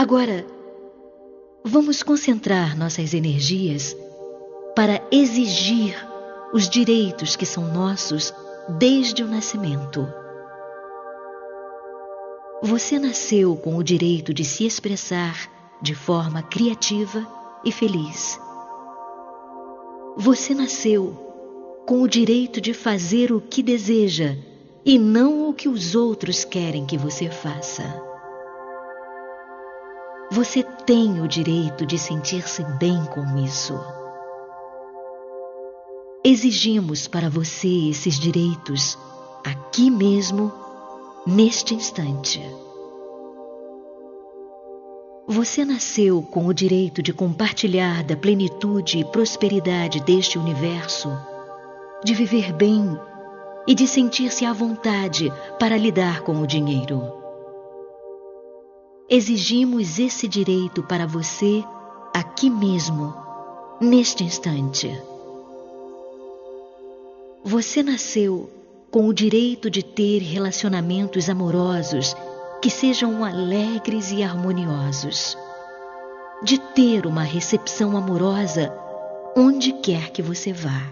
Agora, vamos concentrar nossas energias para exigir os direitos que são nossos desde o nascimento. Você nasceu com o direito de se expressar de forma criativa e feliz. Você nasceu com o direito de fazer o que deseja e não o que os outros querem que você faça. Você tem o direito de sentir-se bem com isso. Exigimos para você esses direitos aqui mesmo, neste instante. Você nasceu com o direito de compartilhar da plenitude e prosperidade deste universo, de viver bem e de sentir-se à vontade para lidar com o dinheiro. Exigimos esse direito para você aqui mesmo, neste instante. Você nasceu com o direito de ter relacionamentos amorosos que sejam alegres e harmoniosos, de ter uma recepção amorosa onde quer que você vá.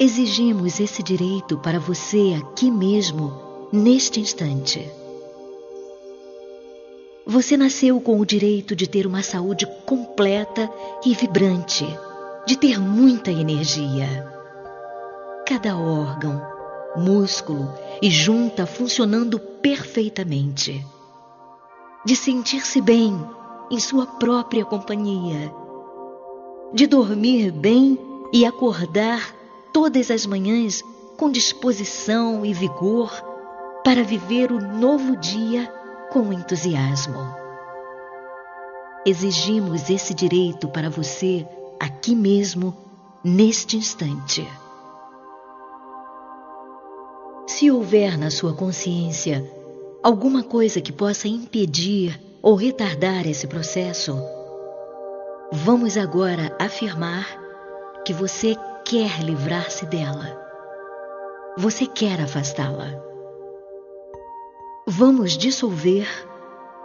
Exigimos esse direito para você aqui mesmo, neste instante. Você nasceu com o direito de ter uma saúde completa e vibrante, de ter muita energia. Cada órgão, músculo e junta funcionando perfeitamente. De sentir-se bem em sua própria companhia. De dormir bem e acordar todas as manhãs com disposição e vigor para viver o novo dia com entusiasmo. Exigimos esse direito para você aqui mesmo, neste instante. Se houver na sua consciência alguma coisa que possa impedir ou retardar esse processo, vamos agora afirmar que você quer livrar-se dela. Você quer afastá-la. Vamos dissolver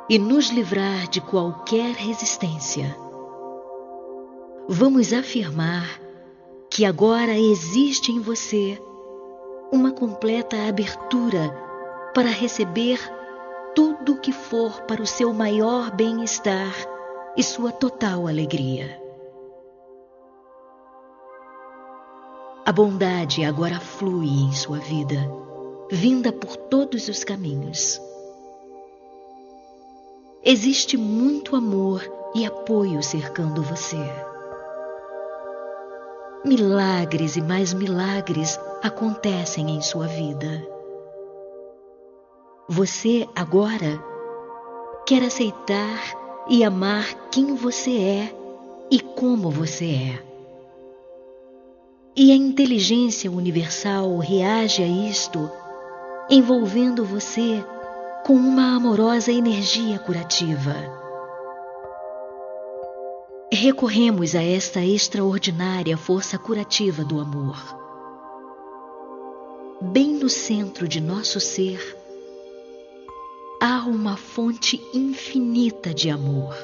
e nos livrar de qualquer resistência. Vamos afirmar que agora existe em você uma completa abertura para receber tudo que for para o seu maior bem-estar e sua total alegria. A bondade agora flui em sua vida, vinda por todos os caminhos. Existe muito amor e apoio cercando você. Milagres e mais milagres acontecem em sua vida. Você agora quer aceitar e amar quem você é e como você é. E a inteligência universal reage a isto, envolvendo você com uma amorosa energia curativa. Recorremos a esta extraordinária força curativa do amor bem no centro de nosso ser, há uma fonte infinita de amor.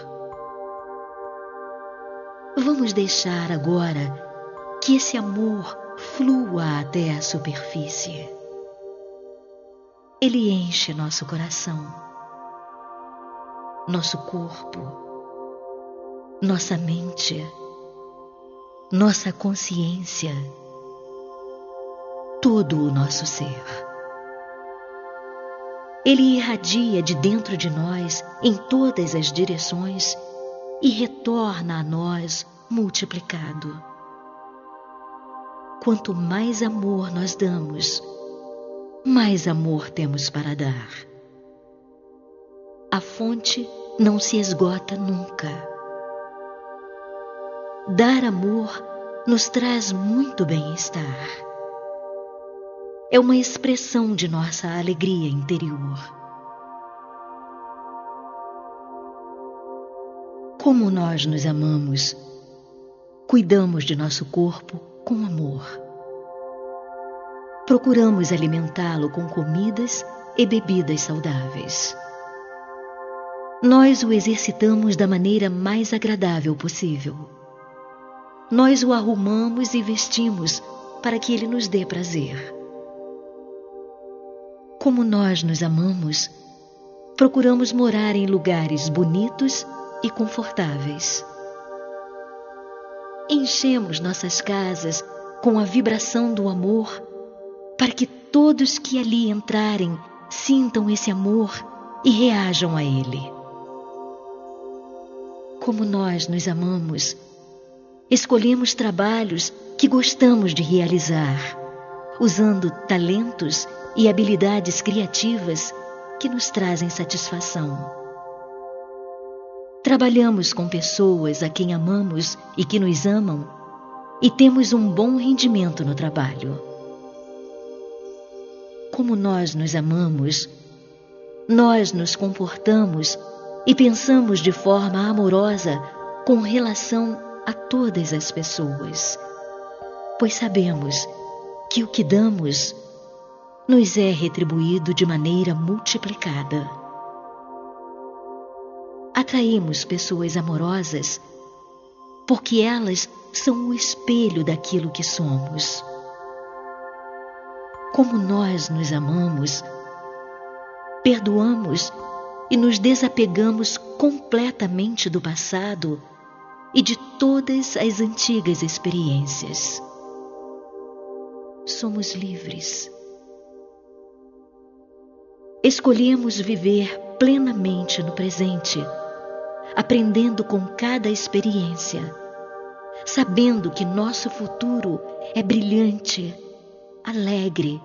Vamos deixar agora que esse amor flua até a superfície. Ele enche nosso coração, nosso corpo, nossa mente, nossa consciência todo o nosso ser. Ele irradia de dentro de nós em todas as direções e retorna a nós multiplicado. Quanto mais amor nós damos, mais amor temos para dar. A fonte não se esgota nunca. Dar amor nos traz muito bem-estar é uma expressão de nossa alegria interior. Como nós nos amamos, cuidamos de nosso corpo com amor. Procuramos alimentá-lo com comidas e bebidas saudáveis. nós o exercitamos da maneira mais agradável possível. Nós o arrumamos e vestimos para que ele nos dê prazer. Como nós nos amamos, procuramos morar em lugares bonitos e confortáveis. Enchemos nossas casas com a vibração do amor para que todos que ali entrarem sintam esse amor e reajam a ele. Como nós nos amamos, escolhemos trabalhos que gostamos de realizar, usando talentos e habilidades criativas que nos trazem satisfação. Trabalhamos com pessoas a quem amamos e que nos amam e temos um bom rendimento no trabalho. Como nós nos amamos, nós nos comportamos e pensamos de forma amorosa com relação a todas as pessoas, pois sabemos que o que damos nos é retribuído de maneira multiplicada. Atraímos pessoas amorosas porque elas são o espelho daquilo que somos. Como nós nos amamos, perdoamos e nos desapegamos completamente do passado e de todas as antigas experiências. Somos livres Escolhemos viver plenamente no presente, aprendendo com cada experiência, sabendo que nosso futuro é brilhante, alegre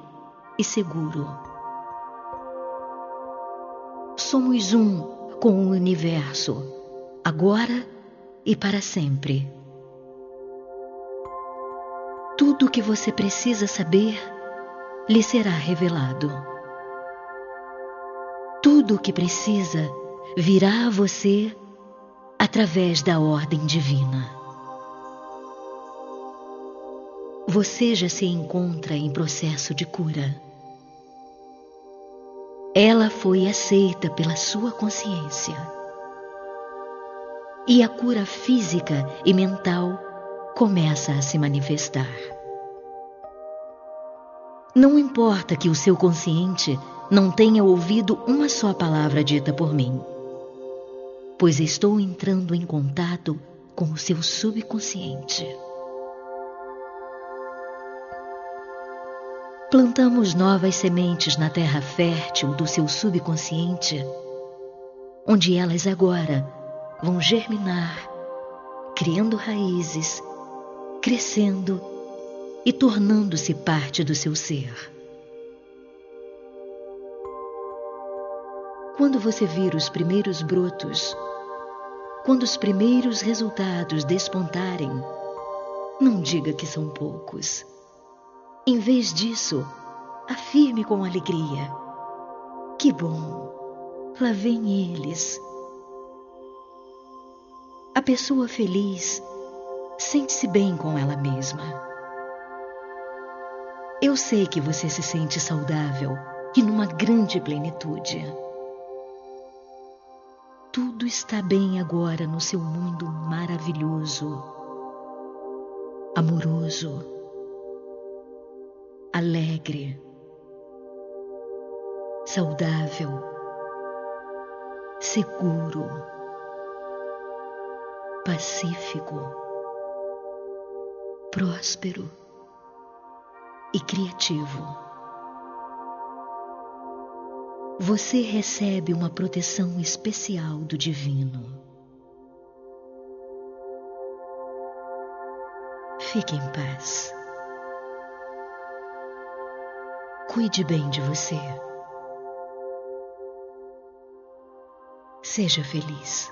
e seguro. Somos um com o universo, agora e para sempre. Tudo o que você precisa saber lhe será revelado. Tudo o que precisa virá a você através da ordem divina. Você já se encontra em processo de cura. Ela foi aceita pela sua consciência. E a cura física e mental começa a se manifestar. Não importa que o seu consciente não tenha ouvido uma só palavra dita por mim, pois estou entrando em contato com o seu subconsciente. Plantamos novas sementes na terra fértil do seu subconsciente, onde elas agora vão germinar, criando raízes, crescendo e tornando-se parte do seu ser. Quando você vir os primeiros brotos, quando os primeiros resultados despontarem, não diga que são poucos. Em vez disso, afirme com alegria: Que bom, lá vem eles. A pessoa feliz sente-se bem com ela mesma. Eu sei que você se sente saudável e numa grande plenitude. Tudo está bem agora no seu mundo maravilhoso, amoroso, alegre, saudável, seguro, pacífico, próspero e criativo você recebe uma proteção especial do Divino. Fique em paz. Cuide bem de você. Seja feliz.